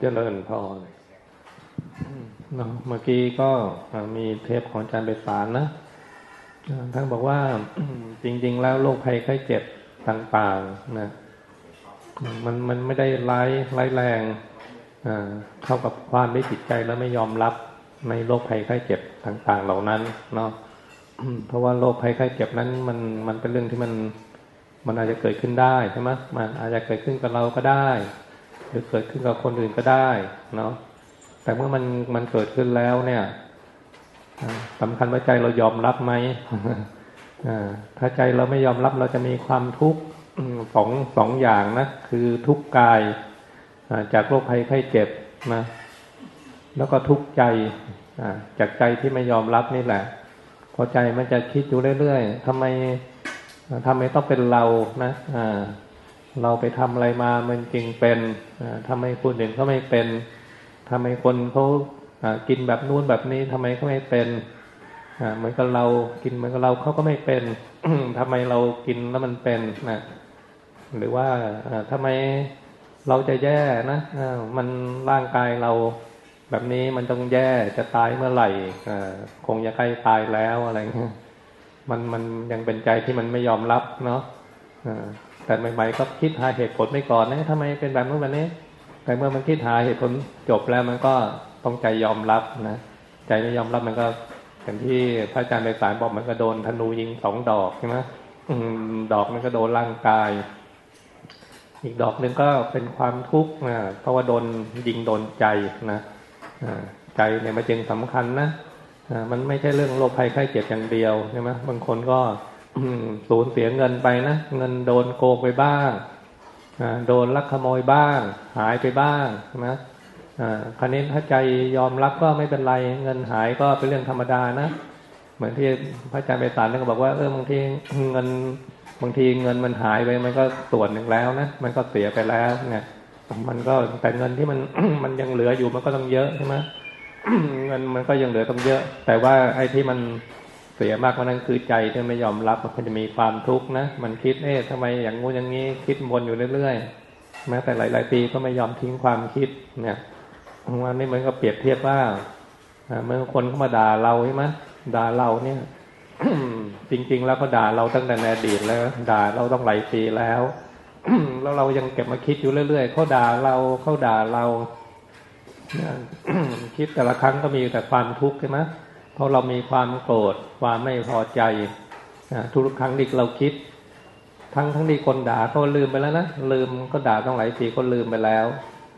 เจริญพรเนาะเมื่อกี้ก็มีเทปของอาจารย์เบสารนะท่านบอกว่าจริง ๆ แล้วโรคภัยไข้เจ็บต่างๆนะมันมันไม่ได้ร้ายร้ายแรงเข้ากับความไม่จิตใจแล้วไม่ยอมรับในโรคภัยไข้เจ็บต่าง ๆ เหล่านั้น เนาะเพราะว่าโรคภัยไข้เจ็บนั้น มันมันเป็นเรื่องที่มันมันอาจจะเกิดขึ้นได้ใช่ไหมมันอาจจะเกิดขึ้นกับเราก็ได้ รือเกิดขึ้นกับคนอื่นก็ได้เนาะแต่เมื่อมันมันเกิดขึ้นแล้วเนี่ยสำคัญว่าใจเรายอมรับไหมถ้าใจเราไม่ยอมรับเราจะมีความทุกข์สองสองอย่างนะคือทุกข์กายจากโรคภัยไข้เจ็บนะแล้วก็ทุกข์ใจจากใจที่ไม่ยอมรับนี่แหละ พอใจมันจะคิดอยู่เรื่อยๆทำไมทำไมต้องเป็นเรานะ เราไปทำอะไรมามันจริงเป็นทำไมคนอื่นเขาไม่เป็นทำไมคนเขากินแบบนู้นแบบนี้ทำไมเขาไม่เป็นเหมือนกับเรากินเหมือนกับเราเขาก็ไม่เป็นทำไมเรากินแล้วมันเป็นนะหรือว่าทำไมเราจะแย่นะมันร่างกายเราแบบนี้มันต้องแย่จะตายเมื่อไหร่คงจะใกล้ตายแล้วอะไรเงี้ยมันมันยังเป็นใจที่มันไม่ยอมรับเนาะ แต่ใหม่ๆก็คิดหาเหตุผลไปก่อนนะทำไมเป็นแบบนู้นแบบนี้แต่เมื่อมันคิดหาเหตุผลจบแล้วมันก็ต้องใจยอมรับนะใจไม่ยอมรับมันก็อย่างที่พระอาจารย์ในสายบอกมันก็โดนธนูยิงสองดอกใช่ไหมดอกมันก็โดนร่างกาย อีกดอกหนึ่งก็เป็นความทุกข์นะเพราะว่าโดนยิงโดนใจนะใจเนี่ยมันจึงสำคัญนะมันไม่ใช่เรื่องโรคภัยไข้เจ็บอย่างเดียวใช่ไหมบางคนก็ สูญเสียเงินไปนะ เงินโดนโกงไปบ้างโดนลักขโมยบ้าง หายไปบ้างใช่ไหมคราวนี้ถ้าใจยอมรับก็ไม่เป็นไร เงินหายก็เป็นเรื่องธรรมดานะ เหมือนที่พระอาจารย์ไปสารก็บอกว่าเออบางทีเงินบางทีเงินมันหายไปมันก็ส่วนหนึ่งแล้วนะมันก็เสียไปแล้วเนี่ยมันก็แต่เงินที่มันมันยังเหลืออยู่มันก็ต้องเยอะใช่ไหมเงินมันก็ยังเหลือต้องเยอะ แต่ว่าไอ้ที่มัน เสียมากกว่านั้นคือใจที่ไม่ยอมรับมันจะมีความทุกข์นะ มันคิดเอ๊ะทำไมอย่างงู้นอย่างนี้คิดวนอยู่เรื่อยๆแม้แต่หลาย ๆ ปีก็ไม่ยอมทิ้งความคิดเนี่ยวันนี้มันก็เปรียบเทียบว่าเมื่อคนเข้ามาด่าเราใช่ไหมด่าเราเนี่ยจริง ๆ แล้วเขาด่าเราตั้งแต่ในอดีตแล้ว ด่าเราต้องหลายปีแล้วแล้วเรายังเก็บมาคิดอยู่เรื่อยๆเขาด่าเราเขาด่าเราคิดแต่ละครั้งก็มีแต่ความทุกข์ใช่ไหม เพราะเรามีความโกรธความไม่พอใจทุกครั้งที่เราคิด ทั้งทั้งที่คนด่าเขาลืมไปแล้วนะลืมก็ด่าต้องหลายปีก็ลืมไปแล้ว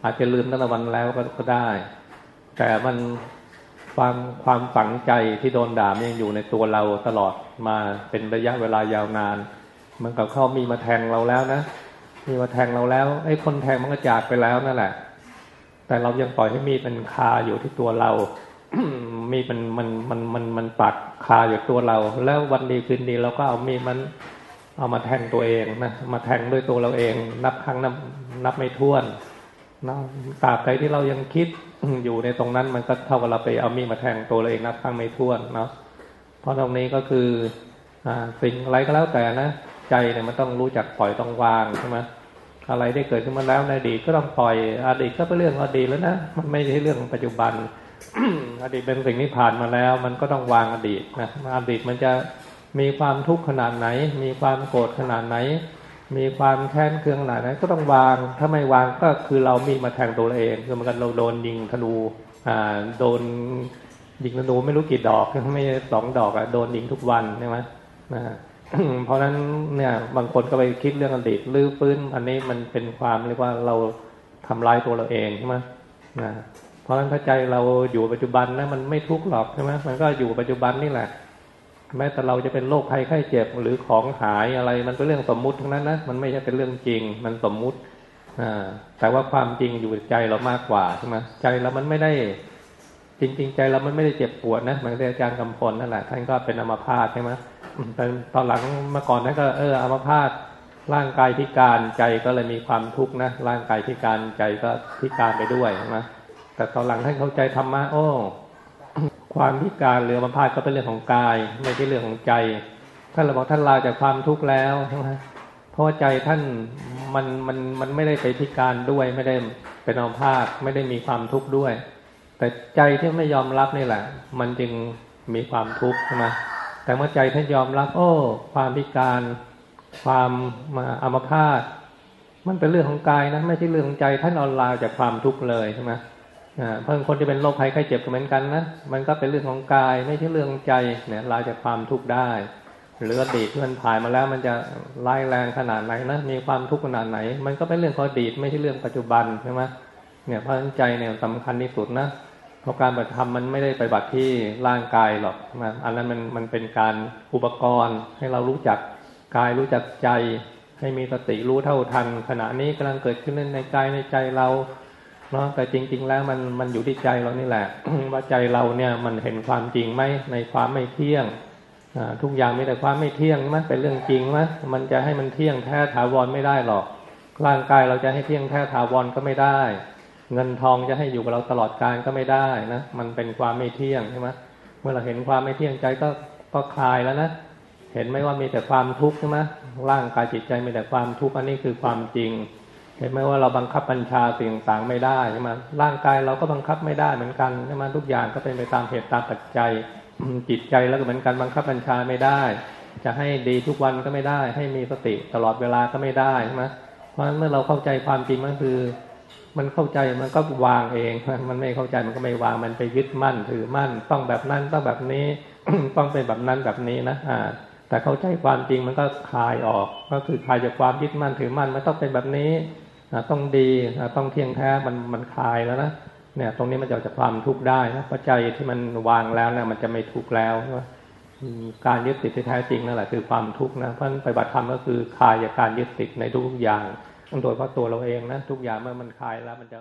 อาจจะลืมตั้งแต่วันแล้วก็ได้ แต่มันความความฝังใจที่โดนด่ามันยังอยู่ในตัวเราตลอดมาเป็นระยะเวลายาวนาน มันกับเขามีมาแทงเราแล้วนะมีมาแทงเราแล้วไอ้คนแทงมันก็จากไปแล้วนั่นแหละ แต่เรายังปล่อยให้มีเป็นคาอยู่ที่ตัวเรา มีมันมันมันมันมันปักคาอยู่ตัวเรา แล้ววันดีคืนดีเราก็เอามีมันเอามาแทงตัวเองนะมาแทงด้วยตัวเราเอง นับครั้งนับนับไม่ถ้วนนะตราบใดที่เรายังคิดอยู่ในตรงนั้นมันก็เท่ากับเราไปเอามีมาแทงตัวเราเองนับครั้งไม่ถ้วนเนาะเพราะตรงนี้ก็คืออสิ่งอะไรก็แล้วแต่นะใจเนี่ยมันต้องรู้จักปล่อยต้องวางใช่ไหมอะไรได้เกิดขึ้นมาแล้วในอดีตก็ต้องปล่อยอดีตก็เป็นเรื่องอดีตแล้วนะมันไม่ใช่เรื่องปัจจุบัน อดีตเป็นสิ่งที่ผ่านมาแล้ว มันก็ต้องวางอดีตนะอดีตมันจะมีความทุกข์ขนาดไหน มีความโกรธขนาดไหน มีความแค้นเคืองขนาดไหนก็ต้องวาง ถ้าไม่วางก็คือเรามีมาแทงตัวเองคือมันกันเราโดนยิงธนูอ่าโดนยิงธนูไม่รู้กี่ดอกไม่สองดอกอะโดนยิงทุกวันใช่ไหมนะเพราะฉะนั้นเนี่ยบางคนก็ไปคิดเรื่องอดีตลื้อฟื้นอันนี้มันเป็นความเรียกว่าเราทำลายตัวเราเองใช่ไหมนะ เพราะฉะนั้นถ้าใจเราอยู่ปัจจุบันนะมันไม่ทุกข์หรอกใช่ไหมมันก็อยู่ปัจจุบันนี่แหละ แม้แต่เราจะเป็นโรคภัยไข้เจ็บหรือของหายอะไร มันเป็นเรื่องสมมุติทั้งนั้นนะมันไม่ใช่เป็นเรื่องจริง มันสมมุติอ่าแต่ว่าความจริงอยู่ใจเรามากกว่าใช่ไหมใจเรามันไม่ได้จริงๆใจเรามันไม่ได้เจ็บปวดนะเหมือนอาจารย์กำพลนั่นแหละท่านก็เป็นอัมพาตใช่ไหมแต่ตอนหลังเมื่อก่อนนั้นก็เอออัมพาตร่างกายพิการใจก็เลยมีความทุกข์นะร่างกายพิการใจก็พิการไปด้วยนะ แต่ตอนหลังท่านเข้าใจธรรมะโอ้ความพิการหรืออัมพาตก็เป็นเรื่องของกาย ไม่ใช่เรื่องของใจ ท่านเราบอกท่านลาจากความทุกข์แล้วใช่ไหมเพราะใจท่านมันมันมันไม่ได้ไปพิการด้วย ไม่ได้เป็นอัมพาตไม่ได้มีความทุกข์ด้วย แต่ใจที่ไม่ยอมรับนี่แหละ มันจึงมีความทุกข์ใช่ไหมแต่เมื่อใจท่านยอมรับ โอ้ ความพิการ ความมาอัมพาตมันเป็นเรื่องของกายนะไม่ใช่เรื่องของใจท่านออนลน์จากความทุกข์เลยใช่ไหม เพิ่งคนที่เป็นโรคภัยไข้เจ็บก็เหมือนกันนะมันก็เป็นเรื่องของกายไม่ใช่เรื่องของใจเนี่ยลายจากความทุกข์ได้หรืออดีตที่มันผ่านมาแล้วมันจะร้ายแรงขนาดไหนนะมีความทุกข์ขนาดไหน มันก็เป็นเรื่องของอดีตไม่ใช่เรื่องปัจจุบันใช่ไหมเนี่ยเพราะใจเนี่ยสำคัญที่สุดนะเพราะการปฏิธรรมมันไม่ได้ไปบัติที่ร่างกายหรอกนะอันนั้นมันมันเป็นการอุปกรณ์ให้เรารู้จักกายรู้จักใจ ให้มีสติรู้เท่าทัน ขณะนี้กำลังเกิดขึ้นในกายในใจเรา เนาะแต่จริง ๆ แล้วมันมันอยู่ที่ใจเรานี่แหละ ว่าใจเราเนี่ยมันเห็นความจริงไหมในความไม่เที่ยงทุกอย่างมีแต่ความไม่เที่ยงมันเป็นเรื่องจริงไหมมันจะให้มันเที่ยงแท้ถาวรไม่ได้หรอก ร่างกายเราจะให้เที่ยงแท้ถาวรก็ไม่ได้ เงินทองจะให้อยู่กับเราตลอดกาลก็ไม่ได้นะมันเป็นความไม่เที่ยงใช่ไหมเมื่อเราเห็นความไม่เที่ยงใจก็ก็คลายแล้วนะเห็นไหมว่ามีแต่ความทุกข์ใช่ไหมร่างกายจิตใจมีแต่ความทุกข์อันนี้คือความจริง เห็นไหมว่าเราบังคับบัญชาสิ่งต่างไม่ได้ใช่ไหมร่างกายเราก็บังคับไม่ได้เหมือนกันใช่ไหมทุกอย่างก็เป็นไปตามเหตุตามปัจจัยจิตใจแล้วก็เหมือนกันบังคับบัญชาไม่ได้ จะให้ดีทุกวันก็ไม่ได้ ให้มีสติตลอดเวลาก็ไม่ได้ใช่ไหมเพราะฉะนั้นเมื่อเราเข้าใจความจริงมันคือ มันเข้าใจมันก็วางเอง มันไม่เข้าใจมันก็ไม่วางมันไปยึดมั่นถือมั่น ต้องแบบนั้นต้องแบบนี้ต้องเป็นแบบนั้นแบบนี้นะอ่าแต่เข้าใจความจริงมันก็คลายออก ก็คือคลายจากความยึดมั่นถือมั่นมันต้องเป็นแบบนี้ ต้องดีต้องเที่ยงแท้มันมันคลายแล้วนะเนี่ย ตรงนี้มันจะออกจากความทุกข์ได้นะปัจจัยที่มันวางแล้วเนี่ยมันจะไม่ทุกข์แล้วนะการยึดติดที่แท้จริงนั่นแหละคือความทุกข์นะเพราะปฏิบัติธรรมก็คือคลายจากการยึดติดในทุกอย่างโดยเพราะตัวเราเองนะทุกอย่างเมื่อมันคลายแล้วมันจะ